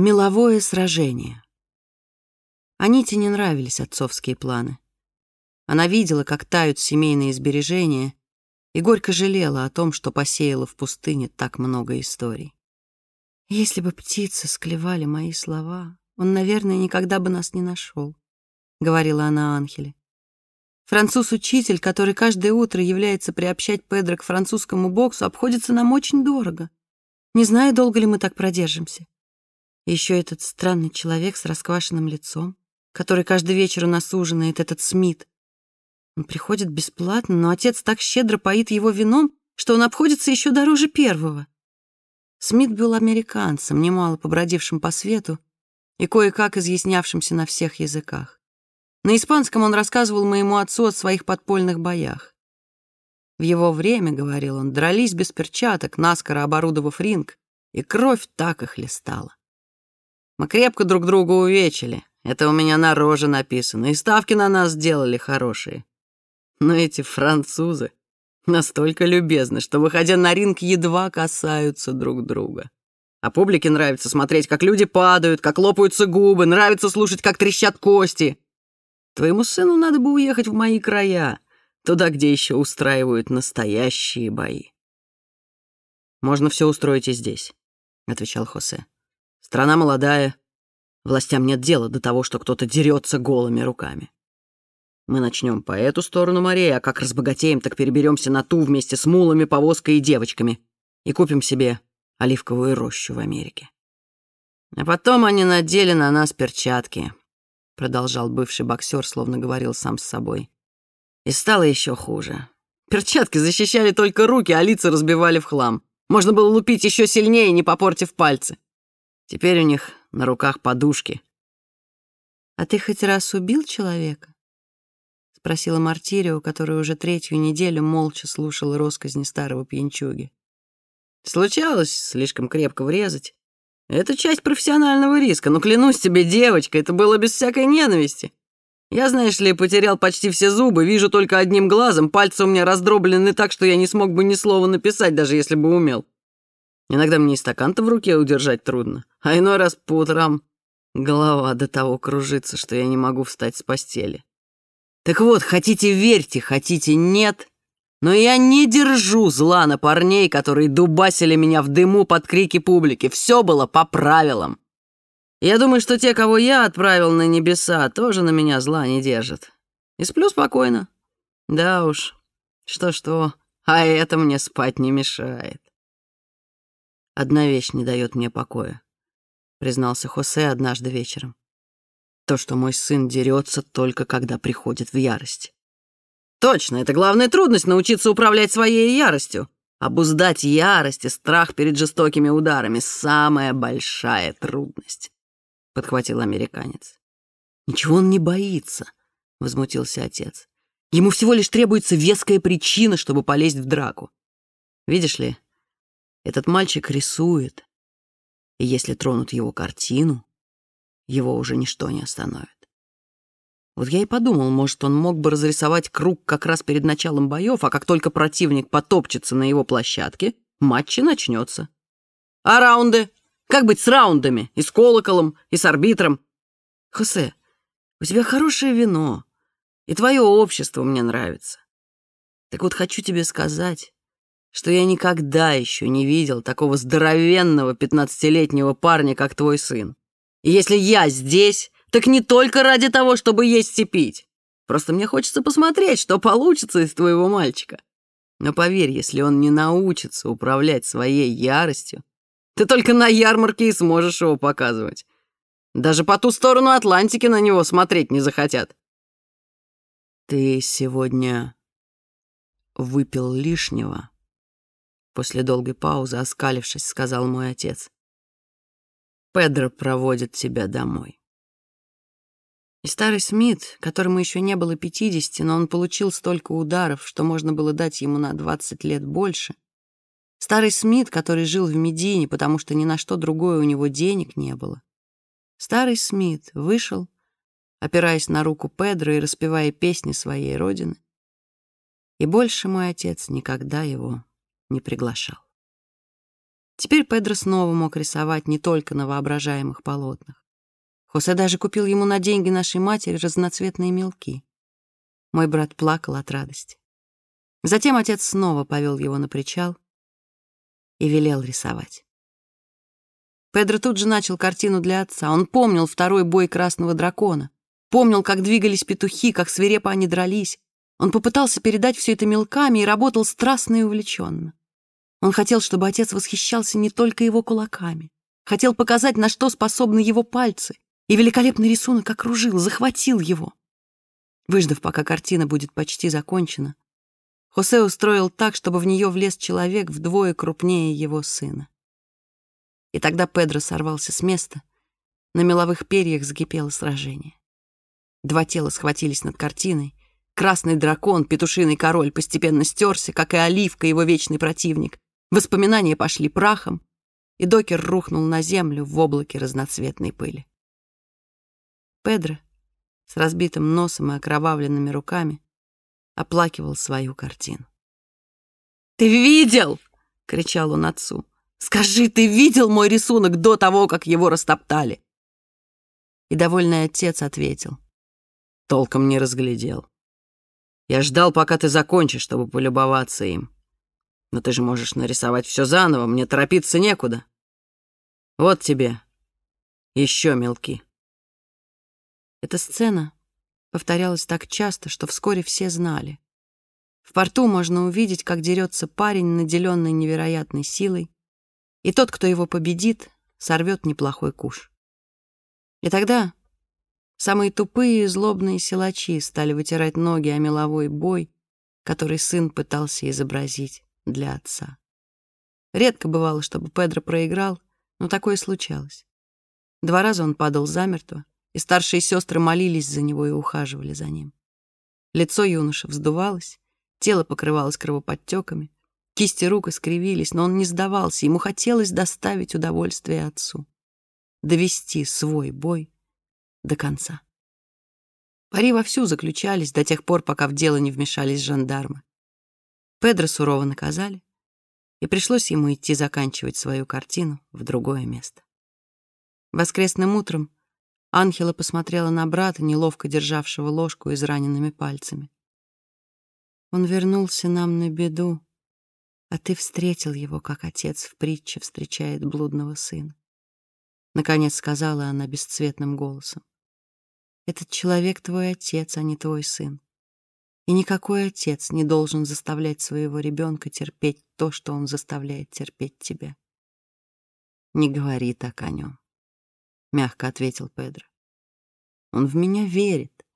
Меловое сражение. Аните не нравились отцовские планы. Она видела, как тают семейные сбережения, и горько жалела о том, что посеяла в пустыне так много историй. Если бы птицы склевали мои слова, он, наверное, никогда бы нас не нашел, — говорила она Анхеле. Француз-учитель, который каждое утро является приобщать Педро к французскому боксу, обходится нам очень дорого. Не знаю, долго ли мы так продержимся. Еще этот странный человек с расквашенным лицом, который каждый вечер у нас ужинает, этот Смит. Он приходит бесплатно, но отец так щедро поит его вином, что он обходится еще дороже первого. Смит был американцем, немало побродившим по свету и кое-как изъяснявшимся на всех языках. На испанском он рассказывал моему отцу о своих подпольных боях. В его время, — говорил он, — дрались без перчаток, наскоро оборудовав ринг, и кровь так и хлестала. Мы крепко друг друга увечили. Это у меня на роже написано, и ставки на нас сделали хорошие. Но эти французы настолько любезны, что, выходя на ринг, едва касаются друг друга. А публике нравится смотреть, как люди падают, как лопаются губы, нравится слушать, как трещат кости. Твоему сыну надо бы уехать в мои края, туда, где еще устраивают настоящие бои. «Можно все устроить и здесь», — отвечал Хосе. «Страна молодая, властям нет дела до того, что кто-то дерется голыми руками. Мы начнем по эту сторону морей, а как разбогатеем, так переберемся на ту вместе с мулами, повозкой и девочками и купим себе оливковую рощу в Америке. А потом они надели на нас перчатки, продолжал бывший боксер, словно говорил сам с собой. И стало еще хуже. Перчатки защищали только руки, а лица разбивали в хлам. Можно было лупить еще сильнее, не попортив пальцы. Теперь у них на руках подушки. «А ты хоть раз убил человека?» — спросила Мартирио, которая уже третью неделю молча слушала росказни старого пьянчуги. «Случалось слишком крепко врезать. Это часть профессионального риска, но клянусь тебе, девочка, это было без всякой ненависти. Я, знаешь ли, потерял почти все зубы, вижу только одним глазом, пальцы у меня раздроблены так, что я не смог бы ни слова написать, даже если бы умел. Иногда мне и стакан-то в руке удержать трудно, а иной раз по утрам голова до того кружится, что я не могу встать с постели. Так вот, хотите верьте, хотите нет, но я не держу зла на парней, которые дубасили меня в дыму под крики публики. Все было по правилам. Я думаю, что те, кого я отправил на небеса, тоже на меня зла не держат. И сплю спокойно. Да уж, что-что, а это мне спать не мешает. Одна вещь не дает мне покоя, признался Хосе однажды вечером. То, что мой сын дерется только когда приходит в ярость. Точно, это главная трудность — научиться управлять своей яростью. Обуздать ярость и страх перед жестокими ударами — самая большая трудность, — подхватил американец. «Ничего он не боится», — возмутился отец. «Ему всего лишь требуется веская причина, чтобы полезть в драку. Видишь ли, этот мальчик рисует, и если тронут его картину, его уже ничто не остановит. Вот я и подумал, может, он мог бы разрисовать круг как раз перед началом боев, а как только противник потопчется на его площадке, матч и начнется. А раунды? Как быть с раундами? И с колоколом, и с арбитром? Хосе, у тебя хорошее вино, и твое общество мне нравится. Так вот хочу тебе сказать, что я никогда еще не видел такого здоровенного пятнадцатилетнего парня, как твой сын. И если я здесь, так не только ради того, чтобы есть и пить. Просто мне хочется посмотреть, что получится из твоего мальчика. Но поверь, если он не научится управлять своей яростью, ты только на ярмарке и сможешь его показывать. Даже по ту сторону Атлантики на него смотреть не захотят. Ты сегодня выпил лишнего? После долгой паузы, оскалившись, сказал мой отец. Педро проводит тебя домой. И старый Смит, которому еще не было пятидесяти, но он получил столько ударов, что можно было дать ему на двадцать лет больше. Старый Смит, который жил в Медине, потому что ни на что другое у него денег не было. Старый Смит вышел, опираясь на руку Педро и распевая песни своей родины. И больше мой отец никогда его не приглашал. Теперь Педро снова мог рисовать не только на воображаемых полотнах. Хосе даже купил ему на деньги нашей матери разноцветные мелки. Мой брат плакал от радости. Затем отец снова повел его на причал и велел рисовать. Педро тут же начал картину для отца. Он помнил второй бой красного дракона, помнил, как двигались петухи, как свирепо они дрались. Он попытался передать все это мелками и работал страстно и увлеченно. Он хотел, чтобы отец восхищался не только его кулаками, хотел показать, на что способны его пальцы, и великолепный рисунок окружил, захватил его. Выждав, пока картина будет почти закончена, Хосе устроил так, чтобы в нее влез человек вдвое крупнее его сына. И тогда Педро сорвался с места, на меловых перьях закипело сражение. Два тела схватились над картиной, красный дракон, петушиный король, постепенно стерся, как и оливка, его вечный противник, Воспоминания пошли прахом, и докер рухнул на землю в облаке разноцветной пыли. Педро с разбитым носом и окровавленными руками оплакивал свою картину. «Ты видел?» — кричал он отцу. «Скажи, ты видел мой рисунок до того, как его растоптали?» И довольный отец ответил. Толком не разглядел. Я ждал, пока ты закончишь, чтобы полюбоваться им. Но ты же можешь нарисовать все заново, мне торопиться некуда. Вот тебе еще мелки. Эта сцена повторялась так часто, что вскоре все знали. В порту можно увидеть, как дерется парень, наделенный невероятной силой, и тот, кто его победит, сорвет неплохой куш. И тогда самые тупые и злобные силачи стали вытирать ноги о меловой бой, который сын пытался изобразить для отца. Редко бывало, чтобы Педро проиграл, но такое случалось. Два раза он падал замертво, и старшие сестры молились за него и ухаживали за ним. Лицо юноши вздувалось, тело покрывалось кровоподтеками, кисти рук искривились, но он не сдавался, ему хотелось доставить удовольствие отцу, довести свой бой до конца. Пари вовсю заключались до тех пор, пока в дело не вмешались жандармы. Педро сурово наказали, и пришлось ему идти заканчивать свою картину в другое место. Воскресным утром Анхела посмотрела на брата, неловко державшего ложку израненными пальцами. «Он вернулся нам на беду, а ты встретил его, как отец в притче встречает блудного сына». Наконец сказала она бесцветным голосом. «Этот человек твой отец, а не твой сын. И никакой отец не должен заставлять своего ребенка терпеть то, что он заставляет терпеть тебя. «Не говори так о нем», — мягко ответил Педро. «Он в меня верит.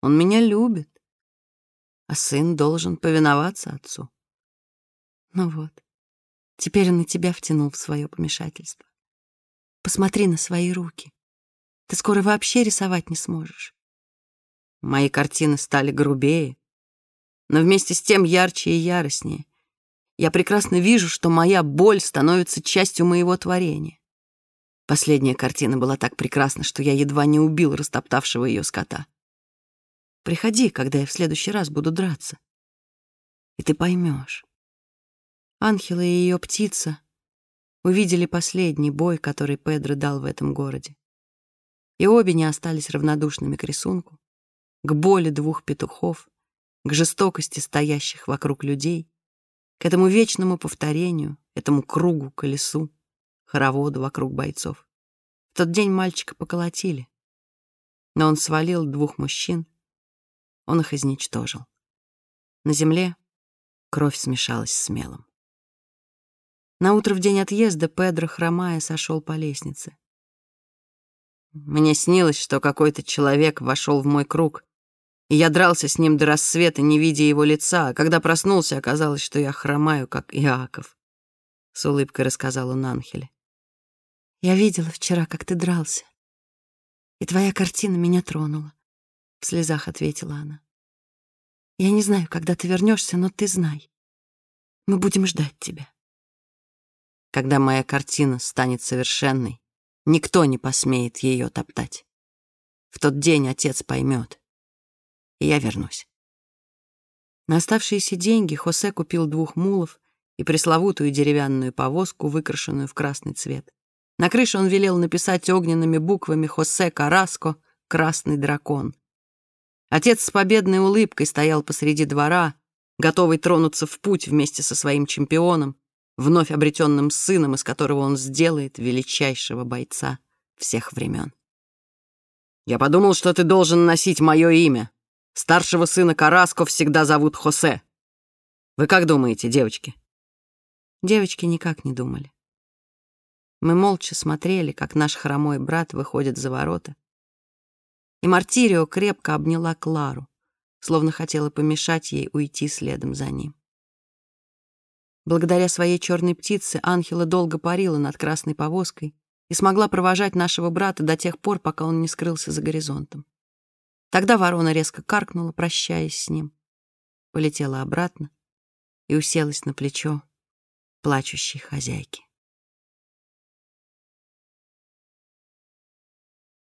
Он меня любит. А сын должен повиноваться отцу. Ну вот, теперь он и тебя втянул в свое помешательство. Посмотри на свои руки. Ты скоро вообще рисовать не сможешь. Мои картины стали грубее, но вместе с тем ярче и яростнее. Я прекрасно вижу, что моя боль становится частью моего творения. Последняя картина была так прекрасна, что я едва не убил растоптавшего ее скота. Приходи, когда я в следующий раз буду драться, и ты поймешь. Анхела и ее птица увидели последний бой, который Педро дал в этом городе. И обе не остались равнодушными к рисунку, к боли двух петухов, к жестокости стоящих вокруг людей, к этому вечному повторению, этому кругу, колесу, хороводу вокруг бойцов. В тот день мальчика поколотили, но он свалил двух мужчин, он их изничтожил. На земле кровь смешалась с мелом. На утро в день отъезда Педро, хромая, сошел по лестнице. Мне снилось, что какой-то человек вошел в мой круг и я дрался с ним до рассвета, не видя его лица, а когда проснулся, оказалось, что я хромаю, как Иаков. С улыбкой рассказал он Анхеле. «Я видела вчера, как ты дрался, и твоя картина меня тронула», — в слезах ответила она. «Я не знаю, когда ты вернешься, но ты знай. Мы будем ждать тебя». Когда моя картина станет совершенной, никто не посмеет ее топтать. В тот день отец поймет, и я вернусь. На оставшиеся деньги Хосе купил двух мулов и пресловутую деревянную повозку, выкрашенную в красный цвет. На крыше он велел написать огненными буквами «Хосе Караско. Красный дракон». Отец с победной улыбкой стоял посреди двора, готовый тронуться в путь вместе со своим чемпионом, вновь обретенным сыном, из которого он сделает величайшего бойца всех времен. «Я подумал, что ты должен носить мое имя. Старшего сына Караско всегда зовут Хосе. Вы как думаете, девочки?» Девочки никак не думали. Мы молча смотрели, как наш хромой брат выходит за ворота. И Мартирио крепко обняла Клару, словно хотела помешать ей уйти следом за ним. Благодаря своей черной птице Анхела долго парила над красной повозкой и смогла провожать нашего брата до тех пор, пока он не скрылся за горизонтом. Тогда ворона резко каркнула, прощаясь с ним, полетела обратно и уселась на плечо плачущей хозяйки.